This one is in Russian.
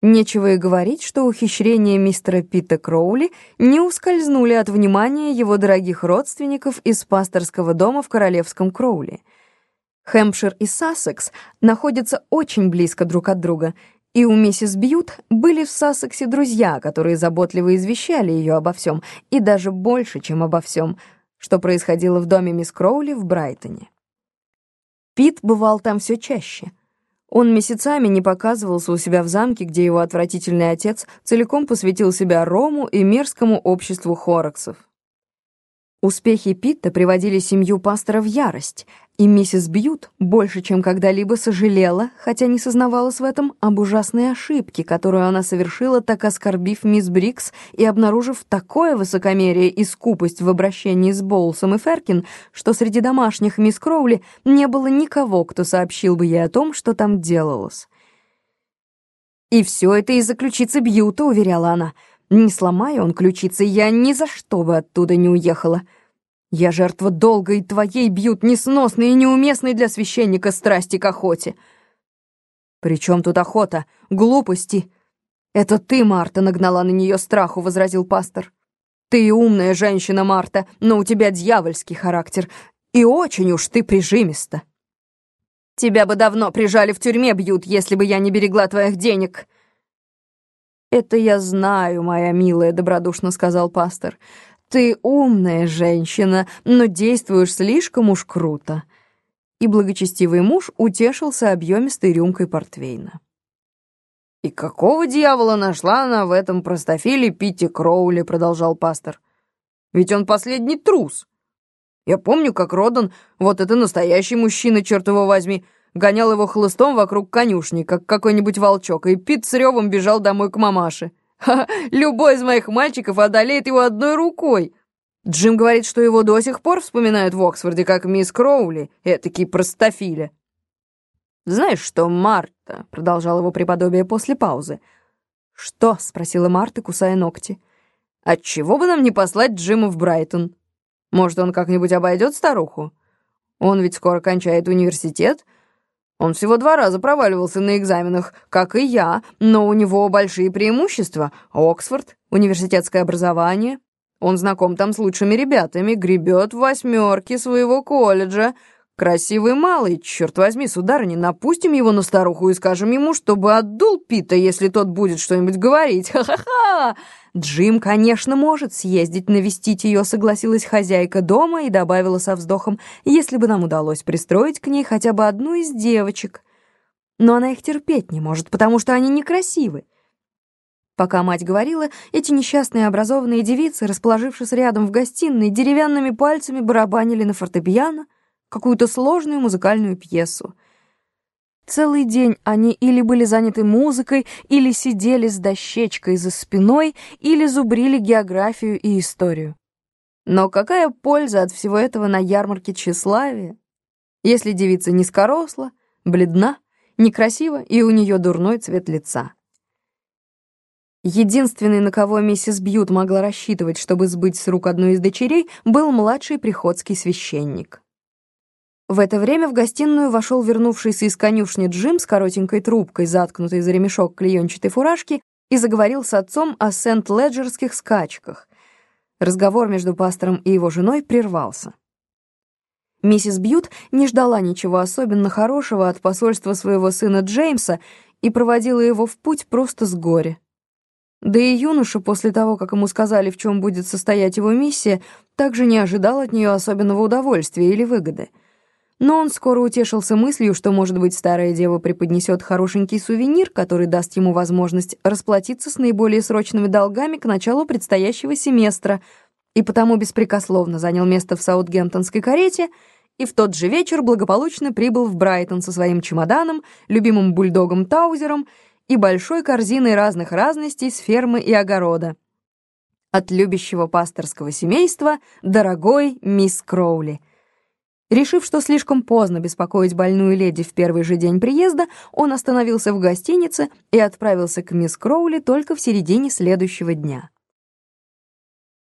Нечего и говорить, что ухищрения мистера Питта Кроули не ускользнули от внимания его дорогих родственников из пасторского дома в королевском Кроули. Хэмпшир и Сассекс находятся очень близко друг от друга, и у миссис Бьют были в Сассексе друзья, которые заботливо извещали ее обо всем, и даже больше, чем обо всем, что происходило в доме мисс Кроули в Брайтоне. Пит бывал там все чаще — он месяцами не показывался у себя в замке, где его отвратительный отец целиком посвятил себя Рому и мерзкому обществу хороксов. Успехи Питта приводили семью пастора в ярость, и миссис Бьют больше, чем когда-либо сожалела, хотя не сознавалась в этом, об ужасной ошибке, которую она совершила, так оскорбив мисс Брикс и обнаружив такое высокомерие и скупость в обращении с Боулсом и Феркин, что среди домашних мисс Кроули не было никого, кто сообщил бы ей о том, что там делалось. «И все это из-за ключицы Бьюта», — уверяла она, — не сломая он ключицы, я ни за что бы оттуда не уехала. Я жертва долгой твоей бьют несносной и неуместной для священника страсти к охоте. «При чем тут охота? Глупости!» «Это ты, Марта, нагнала на нее страху», — возразил пастор. «Ты умная женщина, Марта, но у тебя дьявольский характер, и очень уж ты прижимиста». «Тебя бы давно прижали в тюрьме, бьют, если бы я не берегла твоих денег», «Это я знаю, моя милая», — добродушно сказал пастор. «Ты умная женщина, но действуешь слишком уж круто». И благочестивый муж утешился объемистой рюмкой портвейна. «И какого дьявола нашла она в этом простофиле Питти Кроули?» — продолжал пастор. «Ведь он последний трус. Я помню, как Родан, вот это настоящий мужчина, черт его возьми, — гонял его хлыстом вокруг конюшни, как какой-нибудь волчок, и Пит с ревом бежал домой к мамаше. Ха, любой из моих мальчиков одолеет его одной рукой. Джим говорит, что его до сих пор вспоминают в Оксфорде, как мисс Кроули, этакий простофиля. «Знаешь что, Марта?» — продолжал его преподобие после паузы. «Что?» — спросила Марта, кусая ногти. «Отчего бы нам не послать Джима в Брайтон? Может, он как-нибудь обойдет старуху? Он ведь скоро кончает университет». Он всего два раза проваливался на экзаменах, как и я, но у него большие преимущества. Оксфорд, университетское образование. Он знаком там с лучшими ребятами, гребет в восьмерке своего колледжа. Красивый малый, черт возьми, сударыня, напустим его на старуху и скажем ему, чтобы отдул Пита, если тот будет что-нибудь говорить. Ха-ха-ха! Джим, конечно, может съездить навестить ее, согласилась хозяйка дома и добавила со вздохом, если бы нам удалось пристроить к ней хотя бы одну из девочек. Но она их терпеть не может, потому что они некрасивы. Пока мать говорила, эти несчастные образованные девицы, расположившись рядом в гостиной, деревянными пальцами барабанили на фортепиано, какую-то сложную музыкальную пьесу. Целый день они или были заняты музыкой, или сидели с дощечкой за спиной, или зубрили географию и историю. Но какая польза от всего этого на ярмарке тщеславия, если девица низкоросла, бледна, некрасива и у нее дурной цвет лица? Единственный, на кого миссис Бьют могла рассчитывать, чтобы сбыть с рук одну из дочерей, был младший приходский священник. В это время в гостиную вошел вернувшийся из конюшни Джим с коротенькой трубкой, заткнутой за ремешок клеенчатой фуражки, и заговорил с отцом о Сент-Леджерских скачках. Разговор между пастором и его женой прервался. Миссис Бьют не ждала ничего особенно хорошего от посольства своего сына Джеймса и проводила его в путь просто с горя. Да и юноша, после того, как ему сказали, в чем будет состоять его миссия, также не ожидал от нее особенного удовольствия или выгоды — но он скоро утешился мыслью, что, может быть, старая дева преподнесет хорошенький сувенир, который даст ему возможность расплатиться с наиболее срочными долгами к началу предстоящего семестра, и потому беспрекословно занял место в саутгемптонской карете и в тот же вечер благополучно прибыл в Брайтон со своим чемоданом, любимым бульдогом Таузером и большой корзиной разных разностей с фермы и огорода. От любящего пасторского семейства дорогой мисс Кроули — Решив, что слишком поздно беспокоить больную леди в первый же день приезда, он остановился в гостинице и отправился к мисс Кроули только в середине следующего дня.